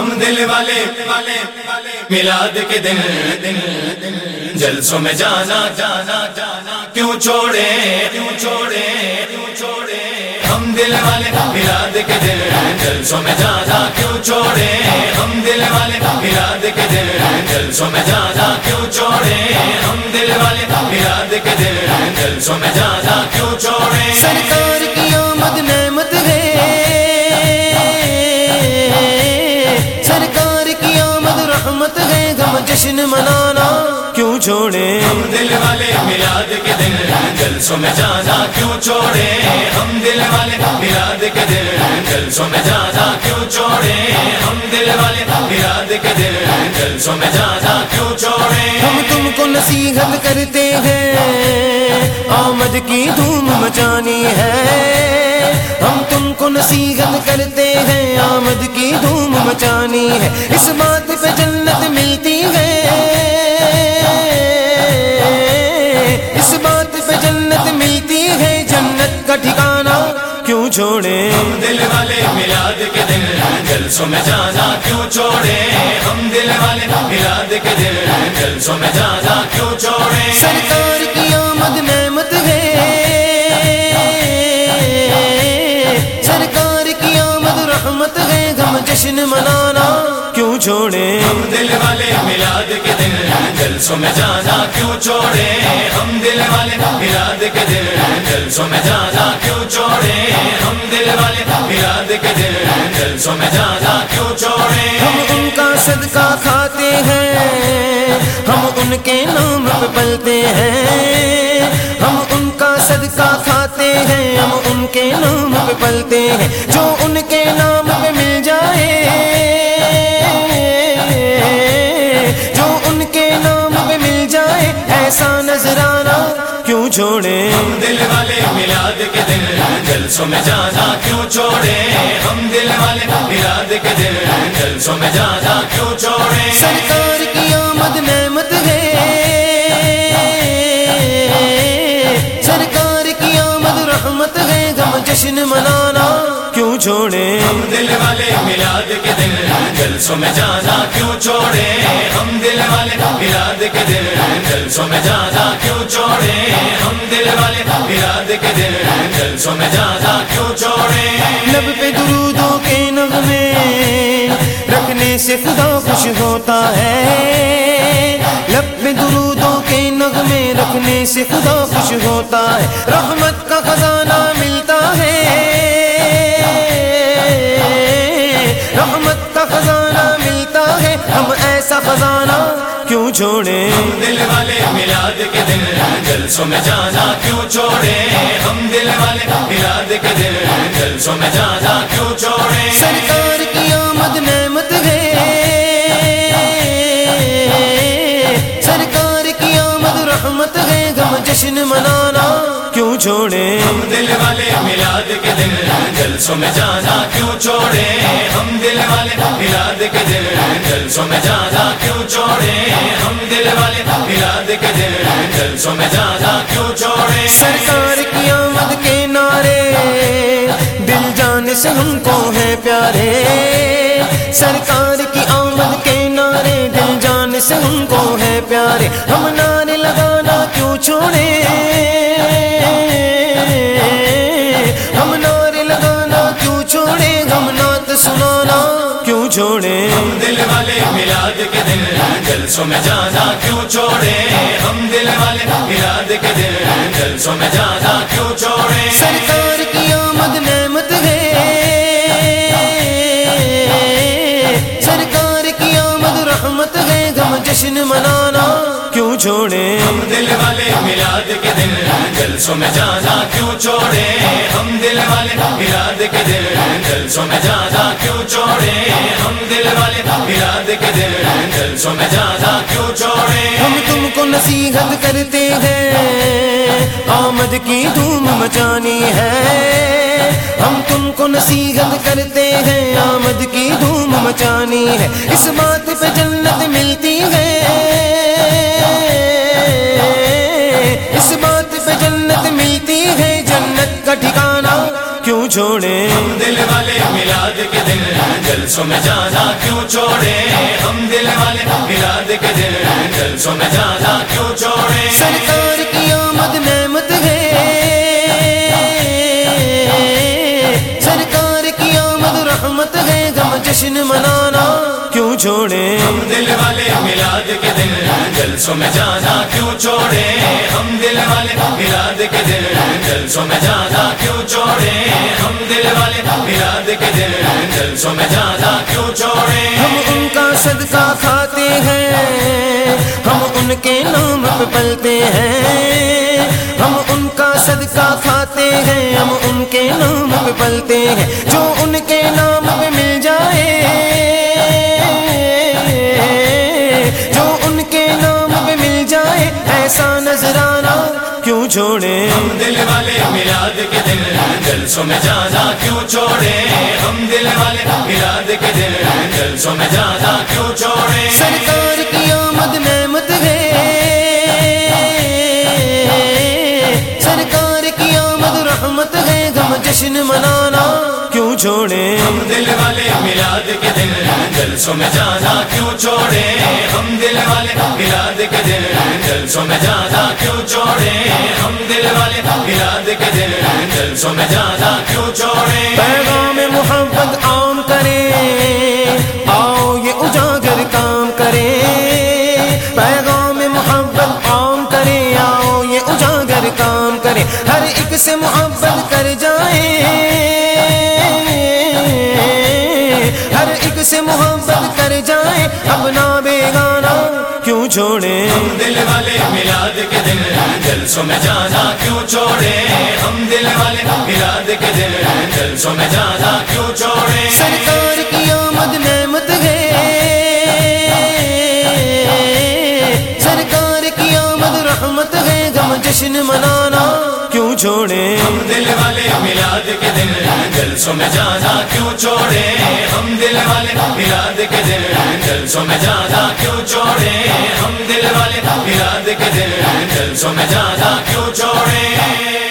ہم دل والے میلاد کے دن جلسوں میں جانا جانا جانا، کیوں چھوڑے کیوں چھوڑے کیوں چھوڑے؟ ہم دل والے میلاد کے دن، جلسوں میں جانا، کیوں چھوڑے؟ ہم دل والے میلاد کے دن، جلسوں میں جانا، کیوں چھوڑے؟ ہم دل والے میلاد کے دن، جلسوں میں جانا، کیوں چھوڑے؟ جشن منانا کیوں چھوڑے؟ ہم دل والے میلاد کے دن جلسوں میں جانا کیوں چھوڑے؟ ہم دل والے میلاد کے دن جلسوں میں جانا کیوں چھوڑے؟ ہم دل والے میلاد کے دن جلسوں میں جانا کیوں چھوڑے؟ ہم تم کو نصیحت کرتے ہیں آمد کی دھوم مچانی ہے۔ ہم تم کو نصیحت کرتے ہیں آمد کی دھوم مچانی ہے۔ اس بات پہ جنت ملتی ہے۔ کا ٹھکانہ کیوں چھوڑے؟ ہم دل والے میلاد کے دن جلسوں میں جانا کیوں چھوڑے؟ ہم دل والے میلاد کے دن جلسوں میں جانا کیوں چھوڑے؟ سرکار کی آمد نعمت ہے۔ سرکار کی آمد رحمت ہے۔ غم جشن منانا کیوں چھوڑے؟ ہم دل والے میلاد کے دن جلسوں میں جانا کیوں چھوڑے؟ ہم دل والے میلاد کے دن جلسوں میں جانا کیوں چھوڑے ہم دل والے میلاد کے جلسوں میں جانا کیوں چھوڑے ہم ان کا صدقہ کھاتے ہیں ہم ان کے نام پہ پلتے ہیں۔ ہم ان کا صدقہ کھاتے ہیں ہم ان کے نام پہ پلتے ہیں۔ جو ان کے نام پہ مل جائے جو ان کے نام پہ مل جائے ایسا نظرانہ کیوں چھوڑے ہم دل والے میلاد کے دن جلسوں میں جانا کیوں چھوڑے؟ ہم دل والے میلاد کے دن جلسوں میں جانا کیوں چھوڑے؟ سرکار کی آمد نعمت ہے۔ سرکار کی آمد رحمت ہے۔ غم جشن منانا کیوں چھوڑے؟ ہم دل والے جلسوں میں جانا کیوں چھوڑے؟ ہم دل والے میلاد کے دن جلسوں میں جانا کیوں چھوڑے؟ ہم دل والے میلاد کے دن جلسوں میں جانا کیوں چھوڑے؟ لب پہ درودوں کے نغمے رکھنے سے خدا خوش ہوتا ہے۔ لب پہ درودوں کے نغمے رکھنے سے خدا خوش ہوتا ہے۔ رحمت کیوں چھوڑے؟ ہم دل والے میلاد کے دن جلسوں میں جانا کیوں چھوڑے؟ ہم دل والے میلاد کے دن جلسوں میں جانا کیوں چھوڑے؟ سرکار کی آمد نعمت ہے۔ سرکار کی آمد رحمت ہے غم جشن منانا کیوں چھوڑے؟ ہم دل والے میلاد کے جلسوں میں جانا کیوں چھوڑے ہم دل والے میلاد کے دن جلسوں میں جانا کیوں چھوڑے ہم دل والے میلاد کے دن جلسوں میں جانا کیوں چھوڑے سرکار کی آمد کے نعرے، دل جان سے ہم کو ہے پیارے۔ سرکار کی آمد کے نعرے، دل جان سے ہم کو ہے پیارے۔ ہم نعرے لگانا کیوں چھوڑے؟ چھوڑے۔ ہم دل والے میلاد کے دن جلسوں میں جانا کیوں چھوڑے؟ ہم دل والے میلاد کے دن جلسوں میں جانا کیوں چھوڑے؟ سرکار کی آمد نعمت ہے۔ سرکار کی آمد رحمت ہے۔ غم جشن منانا کیوں چھوڑے؟ ہم دل والے میلاد کے دن جلسوں میں جانا کیوں چھوڑے؟ ہم دل والے میلاد کے دن جلسوں میں جانا کے جلسوں میں جانا کیوں چھوڑے ہم تم کو نصیحت کرتے ہیں۔ آمد کی دھوم مچانی ہے۔ ہم تم کو نصیحت کرتے ہیں۔ آمد کی دھوم مچانی ہے۔ اس بات پہ جنت ملتی ہے۔ کیوں چھوڑے؟ ہم دل والے میلاد کے دن جلسوں میں جانا کیوں چھوڑے؟ ہم دل والے میلاد کے دن جلسوں میں جانا کیوں چھوڑے؟ سرکار کی آمد نعمت ہے۔ سرکار کی آمد رحمت ہے۔ غم جشن منانا کیوں چھوڑے؟ ہم دل والے میلاد کے دن جلسوں میں جانا کیوں چھوڑے؟ ہم دل والے میلاد کے دن جلسوں میں جانا کیوں چھوڑے ہم دل والے میلاد کے دل جلسوں میں جانا کیوں چھوڑے ہم ان کا صدقہ کھاتے ہیں، ہم ان کے نام پہ پلتے ہیں۔ ہم ان کا صدقہ کھاتے ہیں، ہم ان کے نام پہ پلتے ہیں۔ جو ان کے چھوڑے۔ ہم دل والے میلاد کے دن جلسوں میں جانا کیوں چھوڑے؟ ہم دل والے میلاد کے دن جلسوں میں جانا کیوں چھوڑے؟ سرکار کی آمد نعمت ہے۔ سرکار کی آمد رحمت ہے۔ غم جشن منانا کیوں چھوڑے؟ ہم دل والے میلاد کے دن جلسوں میں جانا کیوں چھوڑے؟ ہم دل والے میلاد کے دن جلسوں میں جانا کیوں چھوڑے؟ ہم دل والے میلاد کے دل جلسوں میں جانا کیوں چھوڑے پیغام محبت عام کرے آؤ یہ اجاگر کام کرے پیغام محبت عام کرے آؤ یہ اجاگر کام کرے ہر ایک سے محبت چھوڑے۔ ہم دل والے میلاد کے دن جلسوں میں جانا کیوں چھوڑے؟ ہم دل والے میلاد کے دن جلسوں میں جانا کیوں چھوڑے؟ سرکار کی آمد نعمت ہے۔ سرکار کی آمد رحمت ہے۔ غم جشن منانا کیوں چھوڑے؟ ہم دل والے میلاد کے دن جلسوں میں جانا کیوں چھوڑے؟ ہم دل والے میلاد کے دن جلسوں میں جانا کیوں چھوڑے؟ کے دل سو میں زیادہ کیوں چھوڑے